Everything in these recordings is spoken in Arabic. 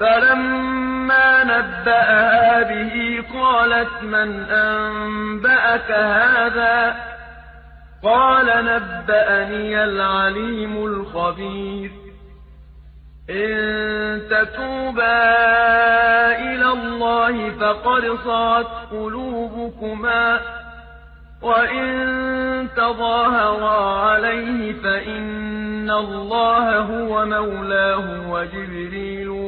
فلما نبأها به قالت من أنبأك هذا؟ قال نبأني العليم الخبير. إن تتوبا إلى الله فقد صعت قلوبكما. وإن تظاهرا عليه فإن الله هو مولاه وجبريل.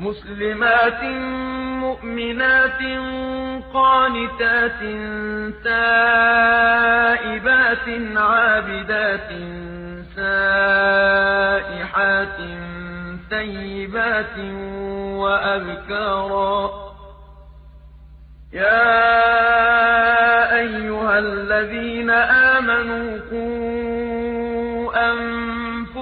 مسلمات مؤمنات قانتات تائبات عابدات سائحات ثيبات وأبكارا. يا أيها الذين آمنوا قوا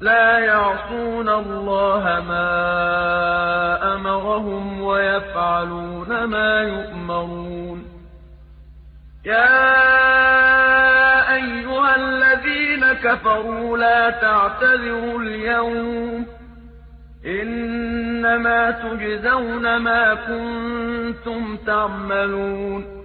لا يعصون الله ما أمرهم ويفعلون ما يؤمرون. يا أيها الذين كفروا لا تعتذروا اليوم. إنما تجزون ما كنتم تعملون.